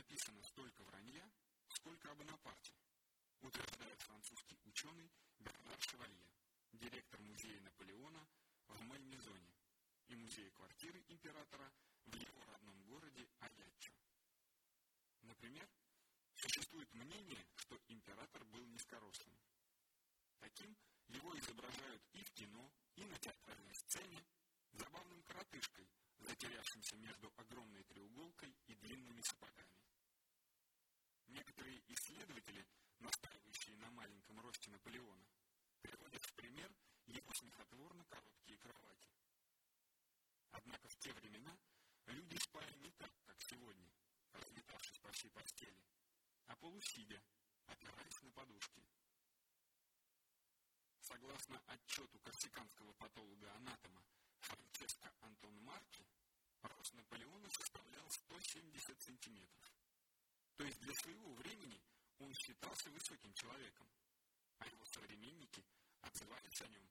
написано столько вранья, сколько о Бонапарте, утверждает французский ученый Бернар Шевалье, директор музея Наполеона в Мальмезоне и музея квартиры императора в его родном городе Аяччо. Например, существует мнение, что император был низкорослым. Таким его изображают и в кино, и на театральной сцене, забавным коротышкой, затерявшимся между огромной смехотворно короткие кровати. Однако в те времена люди спали не так, как сегодня, разметавшись по всей постели, а полусидя, опираясь на подушки. Согласно отчету корсиканского патолога-анатома Франческо Антон Марки, рост Наполеона составлял 170 сантиметров. То есть для своего времени он считался высоким человеком, а его современники отзывались о нем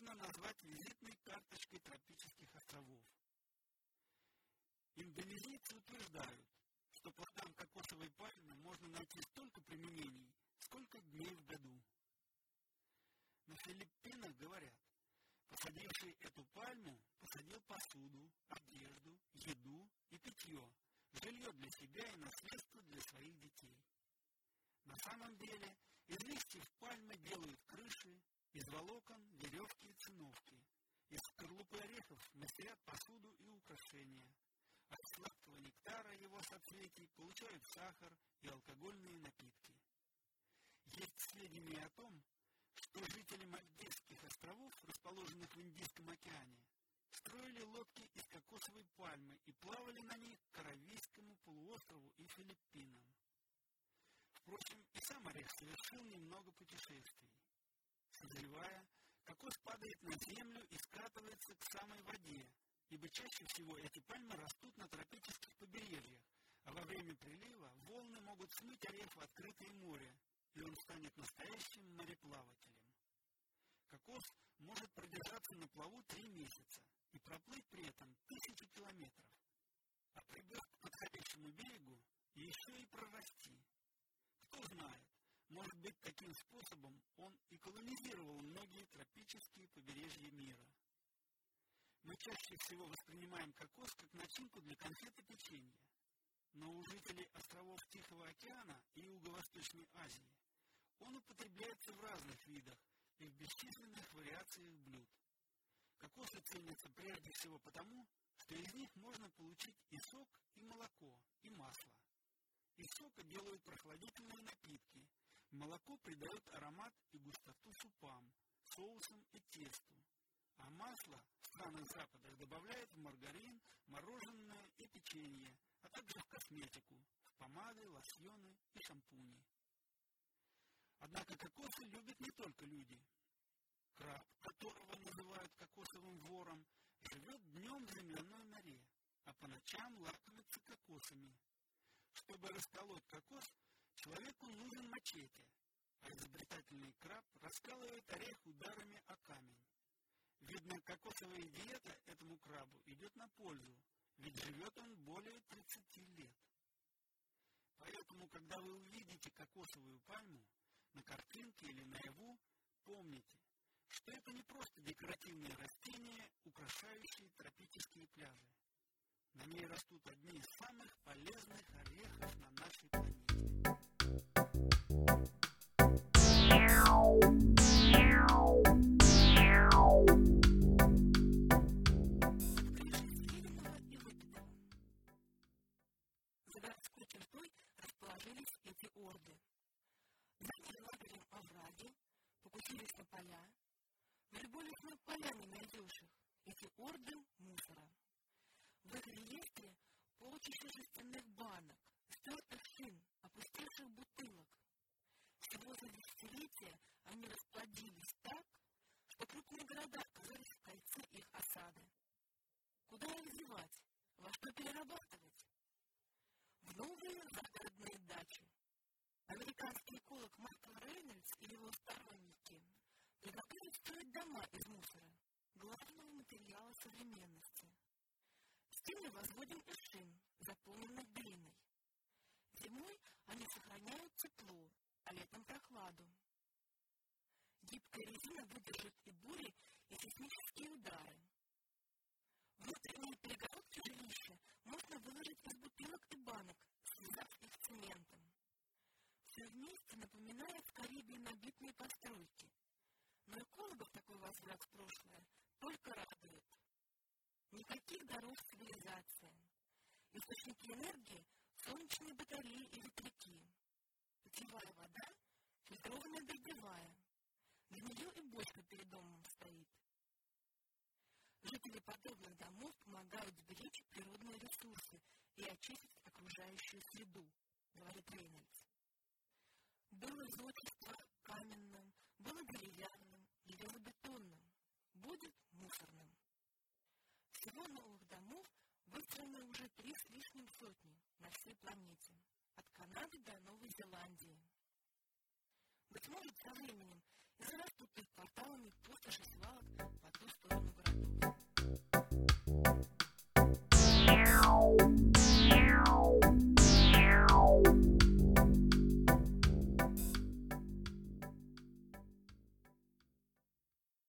можно назвать визитной карточкой тропических островов. Индонезийцы утверждают, что плодам кокосовой пальмы можно найти столько применений, сколько дней в году. На Филиппинах говорят, посадивший эту пальму посадил посуду, одежду, еду и питье, жилье для себя и наследство для своих детей. На самом деле из листьев пальмы делают крыши, из волокон – веревки и циновки. Из скорлупы орехов мастерят посуду и украшения. От сладкого нектара его соцветий получают сахар и алкогольные напитки. Есть сведения о том, что жители Мальдивских островов, расположенных в Индийском океане, строили лодки из кокосовой пальмы и плавали на них к Аравийскому полуострову и Филиппинам. Впрочем, и сам орех совершил немного путешествий. Созревая, кокос падает на землю и скатывается к самой воде, ибо чаще всего эти пальмы растут на тропических побережьях, а во время прилива волны могут смыть орех в открытое море, и он станет настоящим мореплавателем. Кокос может продержаться на плаву три месяца и проплыть при этом тысячи километров, а прибыв к подходящему берегу, еще и прорасти. Кто знает, может быть, таким способом он и колонизировал многие тропические побережья мира. Мы чаще всего воспринимаем кокос как начинку для конфет и печенья. Но у жителей островов Тихого океана и Юго-Восточной Азии он употребляется в разных видах и в бесчисленных вариациях блюд. Кокосы ценятся прежде всего потому, что из них можно получить и сок, и молоко, и масло. Из сока делают прохладительные напитки. Молоко придает аромат и густоту супам, соусам и тесту. А масло в странах Запада добавляют в маргарин, мороженое и печенье, а также в косметику, в помады, лосьоны и шампуни. Однако кокосы любят не только люди. Краб, которого называют кокосовым вором, живет днем в земляной норе, а по ночам лакомится кокосами, чтобы расколоть кокос, человеку нужен мачете, а изобретательный краб раскалывает орех ударами о камень. Видно, кокосовая диета этому крабу идет на пользу, ведь живет он более 30 лет. Поэтому когда вы увидите кокосовую пальму на картинке или наяву, помните, что это не просто декоративные растения, украшающие тропические пляжи. На ней растут одни из самых полезных орехов на нашей планете. Орды. Заняли лагерем овраги, покусились на поля. В любой лесной поляне найдешь их, эти орды мусора. В их реестре полчища жестяных банок, стертых шин, опустевших бутылок. Всего за десятилетия они расплодились так, что крупные города оказались в кольце их осады. Куда их девать? Во что перерабатывать? В новые загородные дачи. Американский эколог Майкл Рейнольдс и его сторонники предлагают строить дома из мусора, главного материала современности. Стены возводим из шин, заполненных глиной. Зимой они сохраняют тепло, а летом прохладу. Гибкая резина выдержит и бури, и сейсмические удары. Возврат в прошлое только радует. Никаких дорог цивилизации. Источники энергии – солнечные батареи и ветряки. Питьевая вода – фильтрованная дождевая. Для нее и бочка перед домом стоит. Жители подобных домов помогают сберечь природные ресурсы и очистить окружающую среду, говорит Рейнольдс. Было зодчество каменным, было деревянным, железобетонным, будет мусорным. Всего новых домов выстроено уже три с лишним сотни на всей планете, от Канады до Новой Зеландии. Быть может, со временем и зарастут их кварталами пустоши свалок по ту сторону городов.